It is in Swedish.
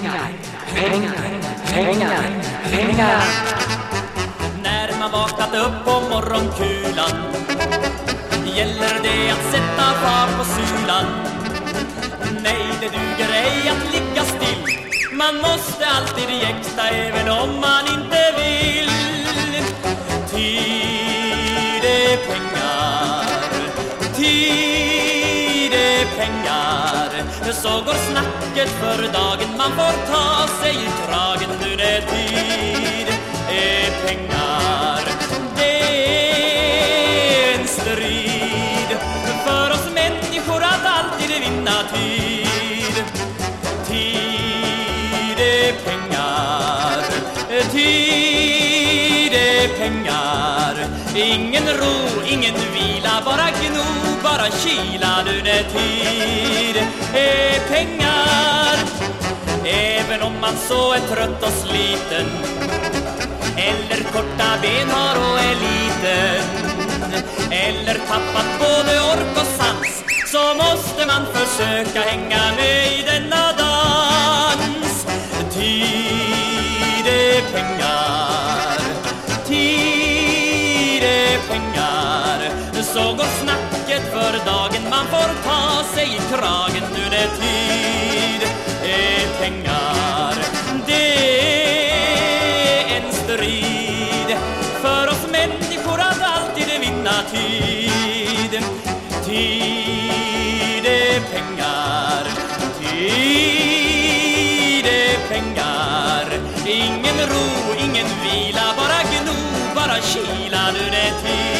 pengar, pengar, pengar, pengar. När man vaknat upp på morgonkulan gäller det att sätta fart på sulan. Nej, det duger ej att ligga still. Man måste alltid jäkta även om man inte vill. Tid är pengar, tid pengar. Så går snacket för dagen, man får ta sig i kragen nu det tid är pengar. Det är en strid för oss människor att alltid vinna tid. Tid är pengar, tid är pengar. Ingen ro, ingen vila, bara gno, bara kila nu när tid är pengar. Även om man så är trött och sliten eller korta ben har och är liten Eller tappat både ork och sans Så måste man försöka hänga med så går snacket för dagen. Man får ta sig i kragen nu är tid. Är pengar. Det är en strid. För oss människor att alltid vinna tid. Tid är pengar, tid är pengar. Ingen ro, ingen vila, bara gno, bara kila nu när tid.